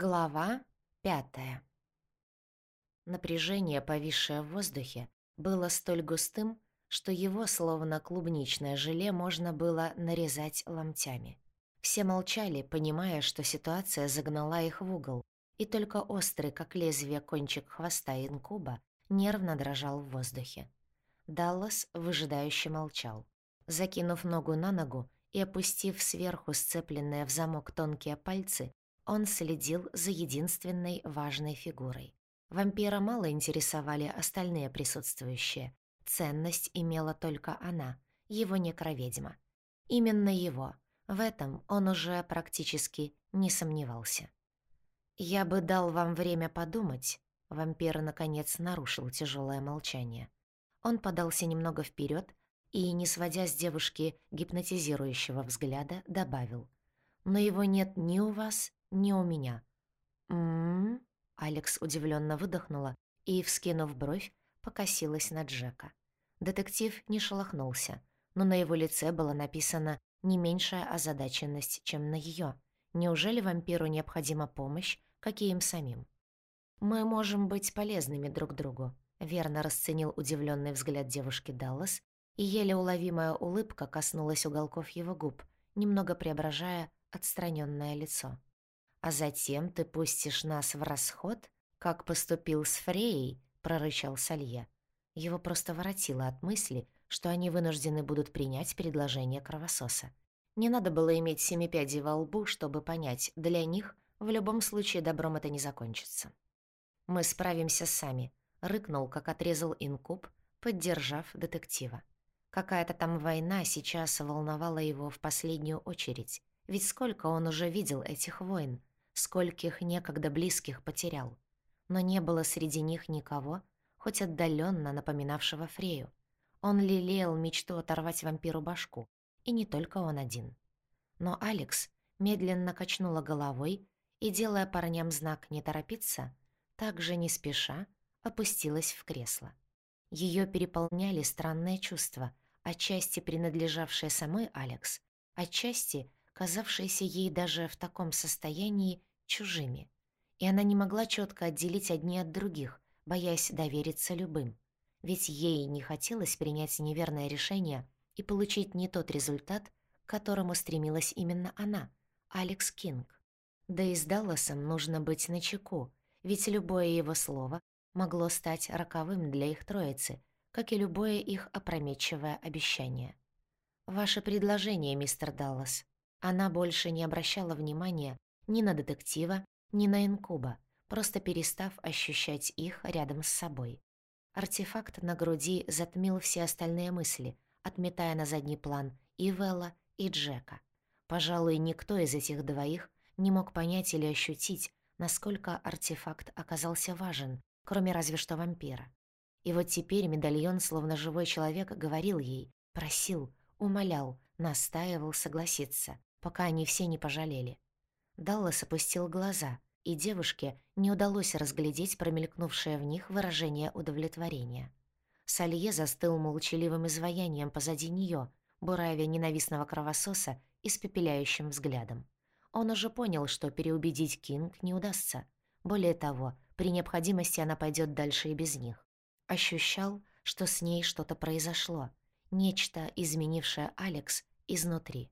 Глава пятая. Напряжение, повисшее в воздухе, было столь густым, что его, словно клубничное желе, можно было нарезать ломтями. Все молчали, понимая, что ситуация загнала их в угол, и только острый, как лезвие, кончик хвоста инкуба нервно дрожал в воздухе. Даллас выжидающе молчал. Закинув ногу на ногу и опустив сверху сцепленные в замок тонкие пальцы, он следил за единственной важной фигурой. Вампира мало интересовали остальные присутствующие. Ценность имела только она, его некроведьма. Именно его. В этом он уже практически не сомневался. «Я бы дал вам время подумать», — вампир, наконец, нарушил тяжелое молчание. Он подался немного вперед и, не сводя с девушки гипнотизирующего взгляда, добавил. «Но его нет ни у вас, не у меня». «М-м-м», Алекс удивленно выдохнула и, вскинув бровь, покосилась на Джека. Детектив не шелохнулся, но на его лице было написано не меньшая озадаченность, чем на ее. Неужели вампиру необходима помощь, как и им самим? «Мы можем быть полезными друг другу», — верно расценил удивленный взгляд девушки Даллас, и еле уловимая улыбка коснулась уголков его губ, немного преображая отстраненное лицо. «А затем ты пустишь нас в расход, как поступил с Фреей», — прорычал Салье. Его просто воротило от мысли, что они вынуждены будут принять предложение кровососа. Не надо было иметь семи пядей во лбу, чтобы понять, для них в любом случае добром это не закончится. «Мы справимся сами», — рыкнул, как отрезал инкуб, поддержав детектива. Какая-то там война сейчас волновала его в последнюю очередь. Ведь сколько он уже видел этих войн, скольких некогда близких потерял. Но не было среди них никого, хоть отдаленно напоминавшего Фрею. Он лелеял мечту оторвать вампиру башку, и не только он один. Но Алекс медленно качнула головой и, делая парням знак «не торопиться», также не спеша опустилась в кресло. Ее переполняли странные чувства, отчасти принадлежавшие самой Алекс, отчасти казавшиеся ей даже в таком состоянии чужими. И она не могла четко отделить одни от других, боясь довериться любым. Ведь ей не хотелось принять неверное решение и получить не тот результат, к которому стремилась именно она, Алекс Кинг. Да и с Далласом нужно быть начеку, ведь любое его слово могло стать роковым для их троицы, как и любое их опрометчивое обещание. «Ваше предложение, мистер Даллас», она больше не обращала внимания ни на детектива, ни на инкуба, просто перестав ощущать их рядом с собой. Артефакт на груди затмил все остальные мысли, отметая на задний план и Велла, и Джека. Пожалуй, никто из этих двоих не мог понять или ощутить, насколько артефакт оказался важен, кроме разве что вампира. И вот теперь медальон, словно живой человек, говорил ей, просил, умолял, настаивал согласиться пока они все не пожалели. Даллас опустил глаза, и девушке не удалось разглядеть промелькнувшее в них выражение удовлетворения. Салье застыл молчаливым изваянием позади неё, буравя ненавистного кровососа испепеляющим взглядом. Он уже понял, что переубедить Кинг не удастся. Более того, при необходимости она пойдет дальше и без них. Ощущал, что с ней что-то произошло, нечто, изменившее Алекс изнутри.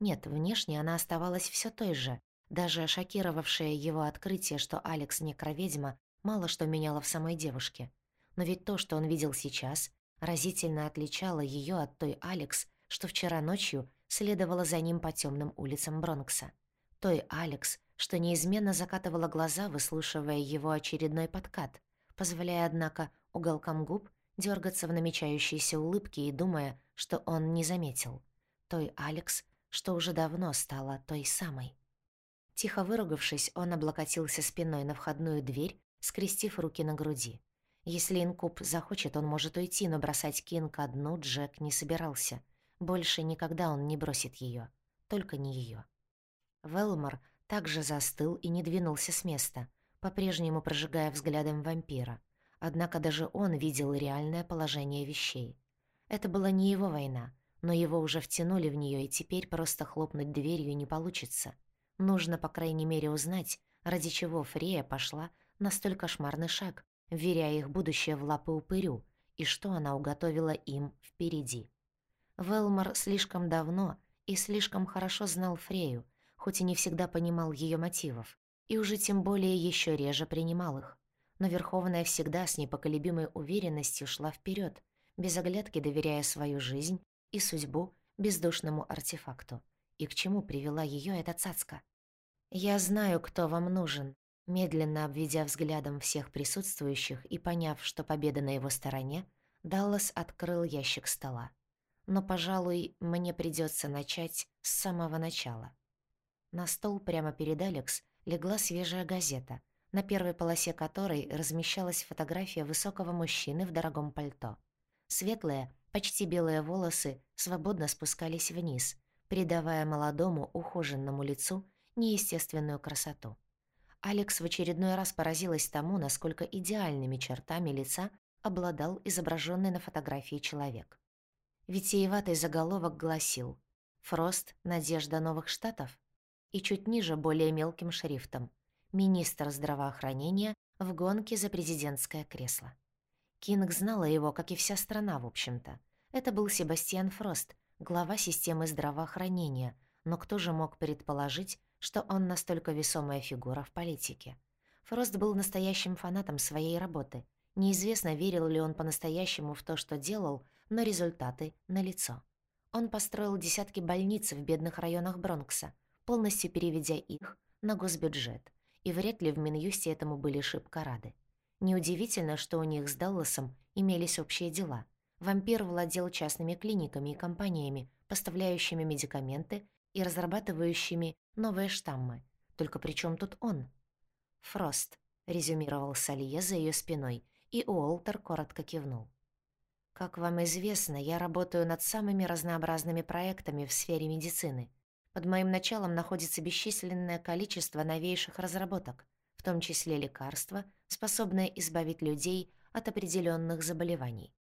Нет, внешне она оставалась все той же. Даже шокировавшее его открытие, что Алекс некроведьма, мало что меняло в самой девушке. Но ведь то, что он видел сейчас, разительно отличало ее от той Алекс, что вчера ночью следовала за ним по темным улицам Бронкса. Той Алекс, что неизменно закатывала глаза, выслушивая его очередной подкат, позволяя, однако, уголкам губ дергаться в намечающейся улыбке и думая, что он не заметил. Той Алекс, что уже давно стала той самой. Тихо выругавшись, он облокотился спиной на входную дверь, скрестив руки на груди. Если инкуб захочет, он может уйти, но бросать Кинг одну Джек не собирался. Больше никогда он не бросит ее, Только не ее. Велмор также застыл и не двинулся с места, по-прежнему прожигая взглядом вампира. Однако даже он видел реальное положение вещей. Это была не его война, но его уже втянули в нее, и теперь просто хлопнуть дверью не получится. Нужно, по крайней мере, узнать, ради чего Фрея пошла на столь кошмарный шаг, веря их будущее в лапы упырю, и что она уготовила им впереди. Велмор слишком давно и слишком хорошо знал Фрею, хоть и не всегда понимал ее мотивов, и уже тем более еще реже принимал их. Но Верховная всегда с непоколебимой уверенностью шла вперед, без оглядки доверяя свою жизнь и судьбу бездушному артефакту. И к чему привела ее эта цацка? «Я знаю, кто вам нужен», медленно обведя взглядом всех присутствующих и поняв, что победа на его стороне, Даллас открыл ящик стола. «Но, пожалуй, мне придется начать с самого начала». На стол прямо перед Алекс легла свежая газета, на первой полосе которой размещалась фотография высокого мужчины в дорогом пальто. Светлые, почти белые волосы свободно спускались вниз, придавая молодому, ухоженному лицу неестественную красоту. Алекс в очередной раз поразилась тому, насколько идеальными чертами лица обладал изображенный на фотографии человек. Витиеватый заголовок гласил «Фрост. Надежда новых штатов» и чуть ниже более мелким шрифтом «Министр здравоохранения в гонке за президентское кресло». Кинг знала его, как и вся страна, в общем-то. Это был Себастьян Фрост, глава системы здравоохранения, но кто же мог предположить, что он настолько весомая фигура в политике? Фрост был настоящим фанатом своей работы. Неизвестно, верил ли он по-настоящему в то, что делал, но результаты налицо. Он построил десятки больниц в бедных районах Бронкса, полностью переведя их на госбюджет, и вряд ли в Минюсте этому были шибко рады. Неудивительно, что у них с Далласом имелись общие дела. Вампир владел частными клиниками и компаниями, поставляющими медикаменты и разрабатывающими новые штаммы. Только при чем тут он? «Фрост», — резюмировал Салье за ее спиной, и Уолтер коротко кивнул. «Как вам известно, я работаю над самыми разнообразными проектами в сфере медицины. Под моим началом находится бесчисленное количество новейших разработок, в том числе лекарства, способные избавить людей от определенных заболеваний.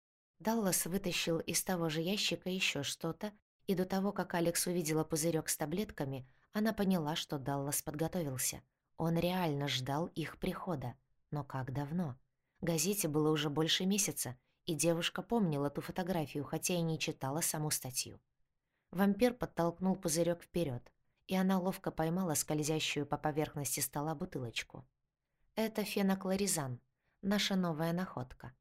Даллас вытащил из того же ящика еще что-то, и до того, как Алекс увидела пузырек с таблетками, она поняла, что Даллас подготовился. Он реально ждал их прихода. Но как давно? Газете было уже больше месяца, и девушка помнила ту фотографию, хотя и не читала саму статью. Вампир подтолкнул пузырек вперед, и она ловко поймала скользящую по поверхности стола бутылочку. «Это феноклоризан, наша новая находка».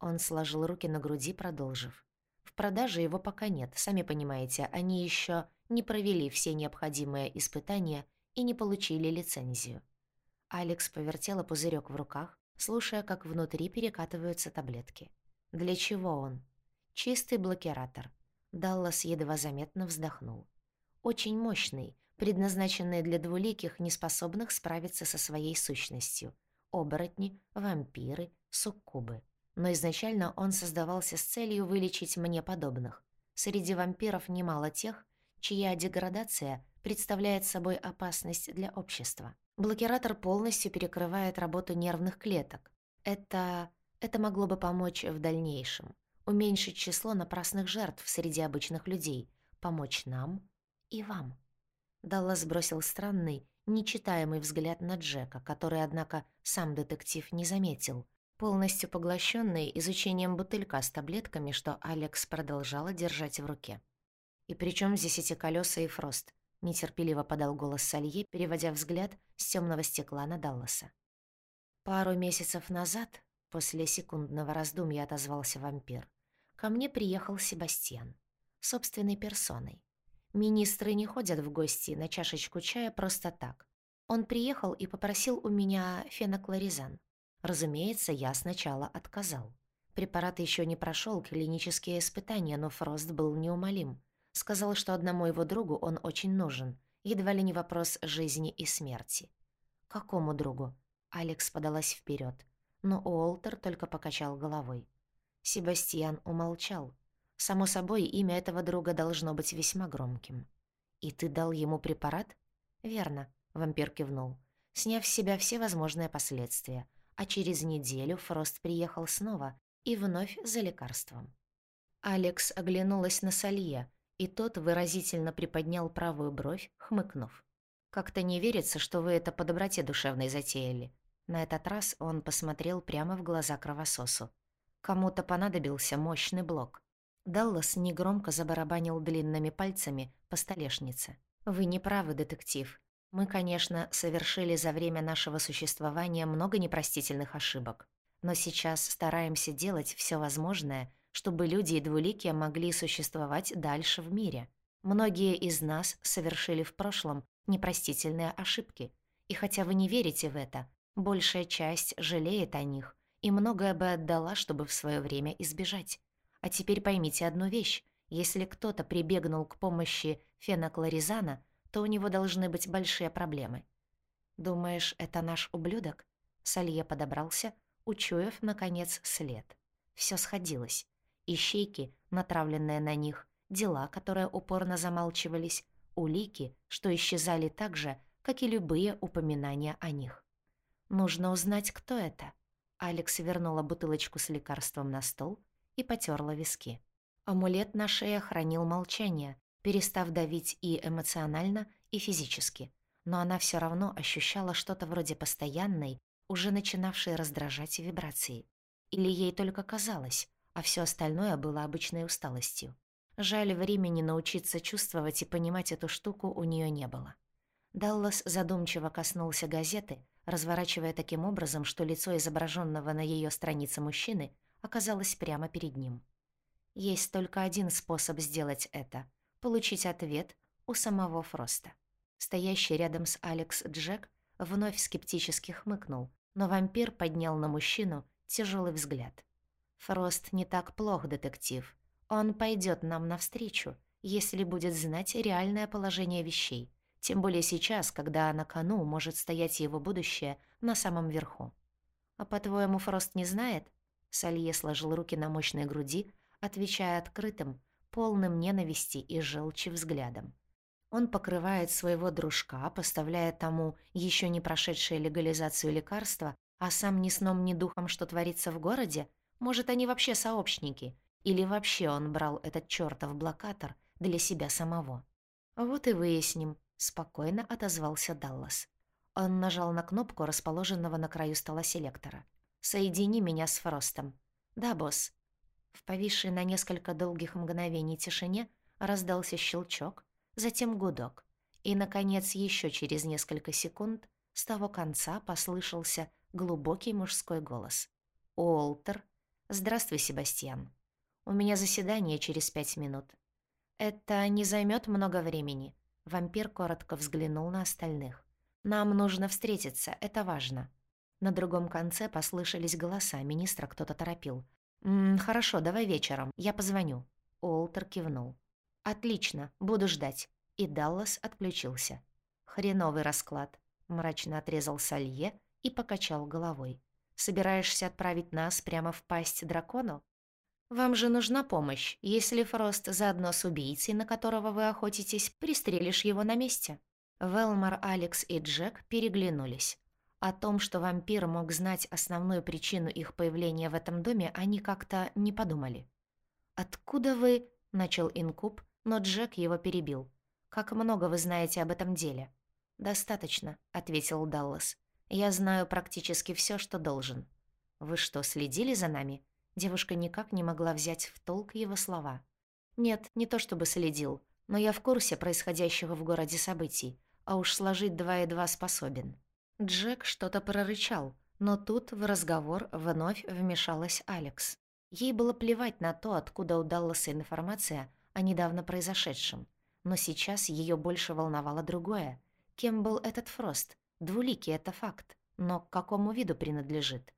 Он сложил руки на груди, продолжив. В продаже его пока нет, сами понимаете, они еще не провели все необходимые испытания и не получили лицензию. Алекс повертела пузырек в руках, слушая, как внутри перекатываются таблетки. Для чего он? Чистый блокиратор. Даллас едва заметно вздохнул. Очень мощный, предназначенный для двуликих, неспособных справиться со своей сущностью. Оборотни, вампиры, суккубы но изначально он создавался с целью вылечить мне подобных. Среди вампиров немало тех, чья деградация представляет собой опасность для общества. Блокиратор полностью перекрывает работу нервных клеток. Это... это могло бы помочь в дальнейшем. Уменьшить число напрасных жертв среди обычных людей. Помочь нам и вам. Даллас бросил странный, нечитаемый взгляд на Джека, который, однако, сам детектив не заметил, полностью поглощенный изучением бутылька с таблетками, что Алекс продолжала держать в руке. «И при чем здесь эти колеса и фрост?» — нетерпеливо подал голос Салье, переводя взгляд с темного стекла на Далласа. «Пару месяцев назад, после секундного раздумья отозвался вампир, ко мне приехал Себастьян, собственной персоной. Министры не ходят в гости на чашечку чая просто так. Он приехал и попросил у меня феноклоризан. Разумеется, я сначала отказал. Препарат еще не прошел клинические испытания, но Фрост был неумолим. Сказал, что одному его другу он очень нужен. Едва ли не вопрос жизни и смерти. «Какому другу?» Алекс подалась вперед, но Уолтер только покачал головой. Себастьян умолчал. Само собой, имя этого друга должно быть весьма громким. «И ты дал ему препарат?» «Верно», — вампир кивнул, сняв с себя все возможные последствия — а через неделю Фрост приехал снова и вновь за лекарством. Алекс оглянулась на Салье, и тот выразительно приподнял правую бровь, хмыкнув. Как-то не верится, что вы это по доброте душевной затеяли. На этот раз он посмотрел прямо в глаза кровососу. Кому-то понадобился мощный блок. Даллас негромко забарабанил длинными пальцами по столешнице. «Вы не правы, детектив. Мы, конечно, совершили за время нашего существования много непростительных ошибок. Но сейчас стараемся делать все возможное, чтобы люди и двуликие могли существовать дальше в мире. Многие из нас совершили в прошлом непростительные ошибки. И хотя вы не верите в это, большая часть жалеет о них и многое бы отдала, чтобы в свое время избежать. А теперь поймите одну вещь. Если кто-то прибегнул к помощи феноклоризана, то у него должны быть большие проблемы. «Думаешь, это наш ублюдок?» Салье подобрался, учуяв, наконец, след. Все сходилось. Ищейки, натравленные на них, дела, которые упорно замалчивались, улики, что исчезали так же, как и любые упоминания о них. Нужно узнать, кто это. Алекс вернула бутылочку с лекарством на стол и потерла виски. Амулет на шее хранил молчание, перестав давить и эмоционально, и физически. Но она все равно ощущала что-то вроде постоянной, уже начинавшей раздражать вибрации. Или ей только казалось, а все остальное было обычной усталостью. Жаль, времени научиться чувствовать и понимать эту штуку у нее не было. Даллас задумчиво коснулся газеты, разворачивая таким образом, что лицо изображенного на ее странице мужчины оказалось прямо перед ним. Есть только один способ сделать это — получить ответ у самого Фроста. Стоящий рядом с Алекс Джек вновь скептически хмыкнул, но вампир поднял на мужчину тяжелый взгляд. «Фрост не так плох, детектив. Он пойдет нам навстречу, если будет знать реальное положение вещей, тем более сейчас, когда на кону может стоять его будущее на самом верху. А по-твоему, Фрост не знает? Салье сложил руки на мощной груди, отвечая открытым, полным ненависти и желчи взглядом. Он покрывает своего дружка, поставляя тому еще не прошедшее легализацию лекарства, а сам ни сном, ни духом, что творится в городе? Может, они вообще сообщники — или вообще он брал этот чёртов блокатор для себя самого? Вот и выясним, спокойно отозвался Даллас. Он нажал на кнопку расположенного на краю стола селектора. «Соедини меня с Фростом». «Да, босс». В повисшей на несколько долгих мгновений тишине раздался щелчок, затем гудок. И, наконец, еще через несколько секунд с того конца послышался глубокий мужской голос. «Уолтер. Здравствуй, Себастьян». У меня заседание через пять минут. Это не займет много времени. Вампир коротко взглянул на остальных. Нам нужно встретиться, это важно. На другом конце послышались голоса, министра кто-то торопил. «М -м, «Хорошо, давай вечером, я позвоню». Уолтер кивнул. «Отлично, буду ждать». И Даллас отключился. «Хреновый расклад», — мрачно отрезал Салье и покачал головой. «Собираешься отправить нас прямо в пасть дракону?» Вам же нужна помощь, если Фрост заодно с убийцей, на которого вы охотитесь, пристрелишь его на месте». Велмар, Алекс и Джек переглянулись. О том, что вампир мог знать основную причину их появления в этом доме, они как-то не подумали. «Откуда вы...» — начал Инкуб, но Джек его перебил. «Как много вы знаете об этом деле?» «Достаточно», — ответил Даллас. «Я знаю практически все, что должен». «Вы что, следили за нами?» Девушка никак не могла взять в толк его слова. «Нет, не то чтобы следил, но я в курсе происходящего в городе событий, а уж сложить два и два способен». Джек что-то прорычал, но тут в разговор вновь вмешалась Алекс. Ей было плевать на то, откуда удалась информация о недавно произошедшем. Но сейчас ее больше волновало другое. Кем был этот Фрост? Двуликий — это факт. Но к какому виду принадлежит?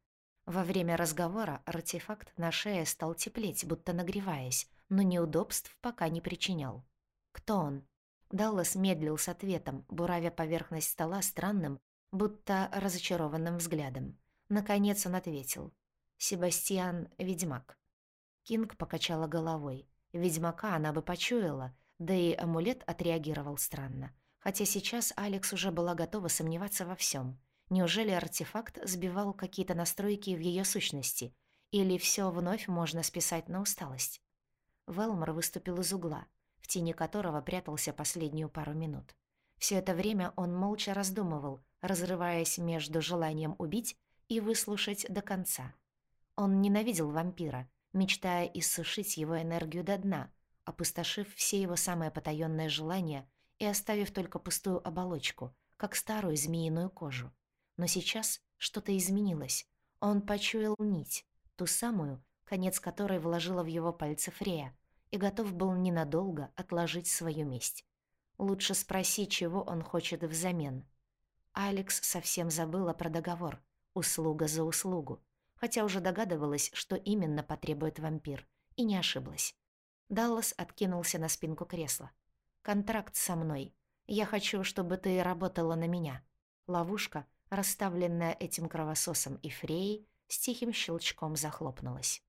Во время разговора артефакт на шее стал теплеть, будто нагреваясь, но неудобств пока не причинял. «Кто он?» Даллас медлил с ответом, буравя поверхность стола странным, будто разочарованным взглядом. Наконец он ответил. «Себастьян — ведьмак». Кинг покачала головой. Ведьмака она бы почуяла, да и амулет отреагировал странно. Хотя сейчас Алекс уже была готова сомневаться во всем. Неужели артефакт сбивал какие-то настройки в ее сущности? Или все вновь можно списать на усталость? Велмор выступил из угла, в тени которого прятался последнюю пару минут. Все это время он молча раздумывал, разрываясь между желанием убить и выслушать до конца. Он ненавидел вампира, мечтая иссушить его энергию до дна, опустошив все его самые потаённые желания и оставив только пустую оболочку, как старую змеиную кожу. Но сейчас что-то изменилось. Он почуял нить, ту самую, конец которой вложила в его пальцы Фрея, и готов был ненадолго отложить свою месть. Лучше спроси, чего он хочет взамен. Алекс совсем забыла про договор, услуга за услугу, хотя уже догадывалась, что именно потребует вампир, и не ошиблась. Даллас откинулся на спинку кресла. «Контракт со мной. Я хочу, чтобы ты работала на меня». Ловушка, расставленная этим кровососом и Фреей, с тихим щелчком захлопнулась.